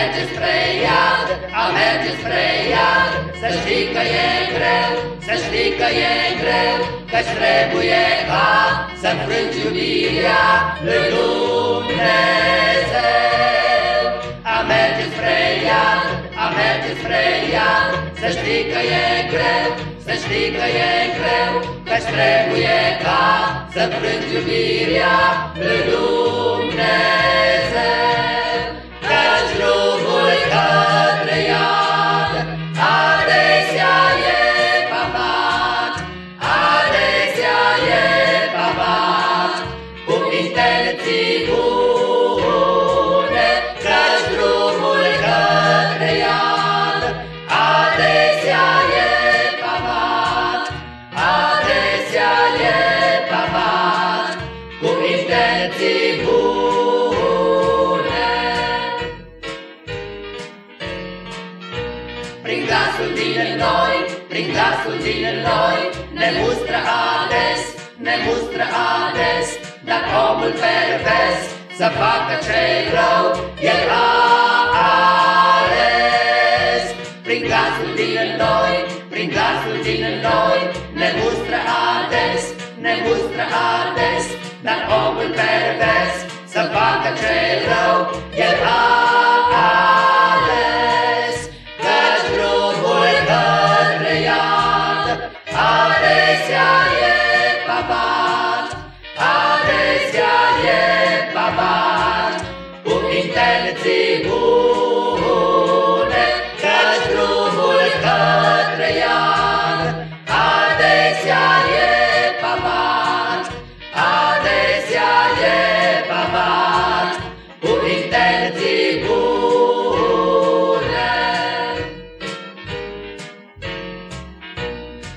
merge spre iad, a merge spre iad, să știi că e greu, să știi că e greu, că-ți trebuie ca să înfrângi iubirea lui Dumnezeu. A merge spre iad, a merge spre iad, să știi că e greu, să știi că e greu, că-ți trebuie ca să înfrângi iubirea lui Dumnezeu. Glasul din noi, prin glasul din noi Ne mustră ades, ne mustră ades Dar omul pervers să facă ce rău El a ales. Prin glasul din noi, prin glasul din noi Ne mustră ades, ne mustră ades Dar omul pervers intenții bune, Căci drumul către iad, adesea e pavat, adesea e pavat, cu intenții bune.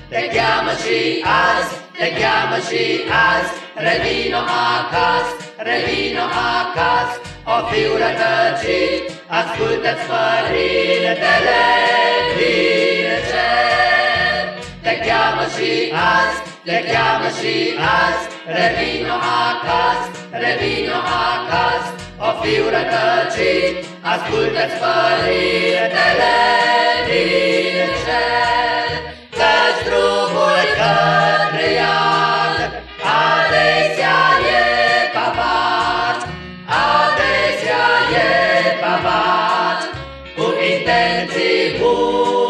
Te cheamă și azi, te cheamă și azi, revino acasă, revino acasă, o fiu rătăcit, ascultă-ți părintele din cer. Te cheamă și azi, te cheamă și azi, revino acasă, revino acasă. O fiu rătăcit, ascultă-ți părintele din cer. Intenții bune,